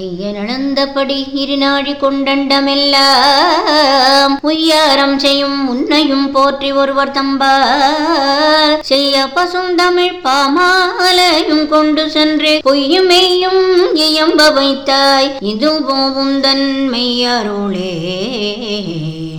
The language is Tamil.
ஐயனந்தபடி இருநாழி கொண்டண்டமெல்லாம் உய்யாரம் செய்யும் உன்னையும் போற்றி ஒருவர் தம்பால் செய்ய பசுந்தமிழ் பாமாலையும் கொண்டு சென்று பொய்யுமெய்யும் இயம்ப வைத்தாய் இது போவும் தன்மை அருளே